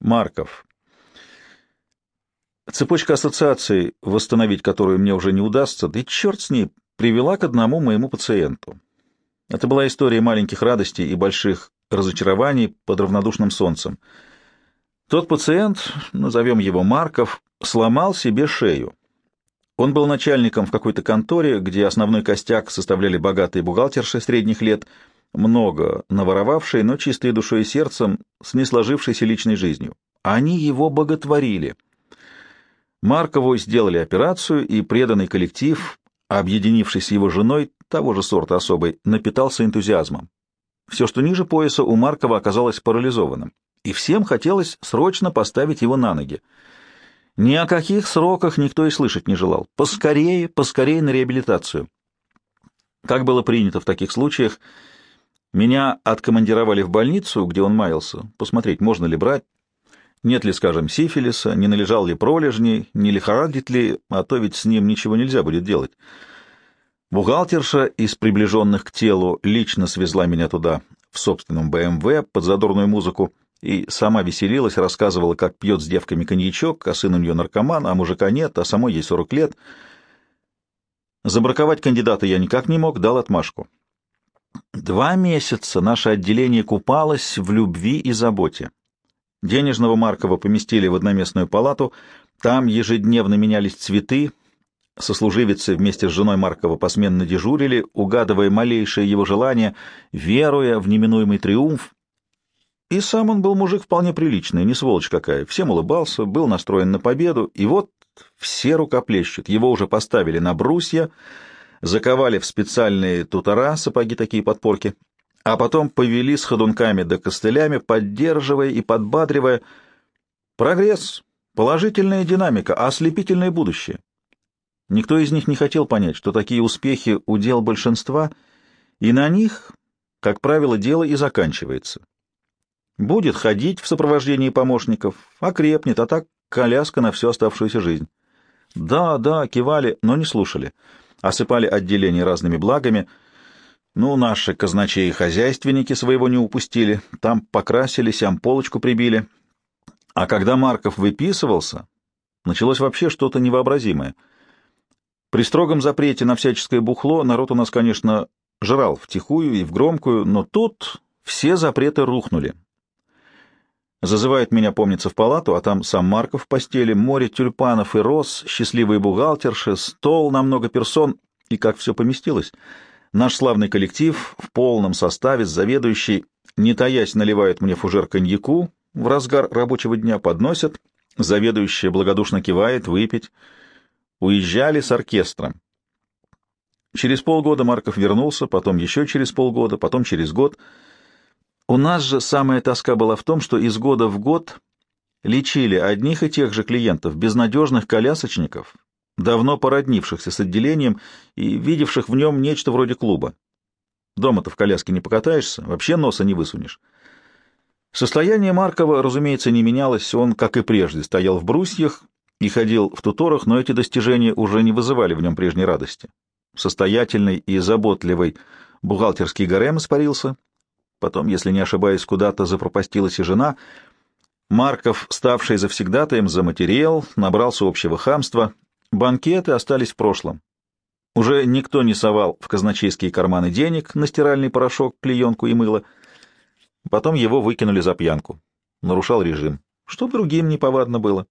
Марков. Цепочка ассоциаций, восстановить которую мне уже не удастся, да и черт с ней, привела к одному моему пациенту. Это была история маленьких радостей и больших разочарований под равнодушным солнцем. Тот пациент, назовем его Марков, сломал себе шею. Он был начальником в какой-то конторе, где основной костяк составляли богатые бухгалтерши средних лет, много наворовавшие, но чистые душой и сердцем, с несложившейся личной жизнью. Они его боготворили. Маркову сделали операцию, и преданный коллектив, объединившись с его женой, того же сорта особой, напитался энтузиазмом. Все, что ниже пояса, у Маркова оказалось парализованным, и всем хотелось срочно поставить его на ноги. Ни о каких сроках никто и слышать не желал. Поскорее, поскорее на реабилитацию. Как было принято в таких случаях, меня откомандировали в больницу, где он маялся, посмотреть, можно ли брать, нет ли, скажем, сифилиса, не належал ли пролежней, не лихорадит ли, а то ведь с ним ничего нельзя будет делать. Бухгалтерша из приближенных к телу лично свезла меня туда, в собственном БМВ, под задорную музыку, и сама веселилась, рассказывала, как пьет с девками коньячок, а сын у нее наркоман, а мужика нет, а самой ей 40 лет. Забраковать кандидата я никак не мог, дал отмашку. Два месяца наше отделение купалось в любви и заботе. Денежного Маркова поместили в одноместную палату, там ежедневно менялись цветы, сослуживицы вместе с женой Маркова посменно дежурили, угадывая малейшее его желание, веруя в неминуемый триумф, и сам он был мужик вполне приличный, не сволочь какая. Всем улыбался, был настроен на победу, и вот все рукоплещут. Его уже поставили на брусья, заковали в специальные тутора, сапоги такие подпорки, а потом повели с ходунками да костылями, поддерживая и подбадривая. Прогресс, положительная динамика, ослепительное будущее. Никто из них не хотел понять, что такие успехи — удел большинства, и на них, как правило, дело и заканчивается. Будет ходить в сопровождении помощников, окрепнет, а так коляска на всю оставшуюся жизнь. Да, да, кивали, но не слушали. Осыпали отделение разными благами. Ну, наши казначеи и хозяйственники своего не упустили. Там покрасились, сям полочку прибили. А когда Марков выписывался, началось вообще что-то невообразимое. При строгом запрете на всяческое бухло народ у нас, конечно, жрал втихую и в громкую, но тут все запреты рухнули. Зазывает меня, помнится, в палату, а там сам Марков в постели, море тюльпанов и роз, счастливые бухгалтерши, стол на много персон, и как все поместилось. Наш славный коллектив в полном составе с заведующей, не таясь, наливает мне фужер коньяку, в разгар рабочего дня подносят, заведующая благодушно кивает, выпить. Уезжали с оркестром. Через полгода Марков вернулся, потом еще через полгода, потом через год — у нас же самая тоска была в том, что из года в год лечили одних и тех же клиентов, безнадежных колясочников, давно породнившихся с отделением и видевших в нем нечто вроде клуба. Дома-то в коляске не покатаешься, вообще носа не высунешь. Состояние Маркова, разумеется, не менялось, он, как и прежде, стоял в брусьях и ходил в туторах, но эти достижения уже не вызывали в нем прежней радости. Состоятельный и заботливый бухгалтерский гарем испарился, Потом, если не ошибаюсь, куда-то запропастилась и жена. Марков, ставший завсегдатаем, заматерел, набрался общего хамства. Банкеты остались в прошлом. Уже никто не совал в казначейские карманы денег на стиральный порошок, клеенку и мыло. Потом его выкинули за пьянку. Нарушал режим. Что другим неповадно было.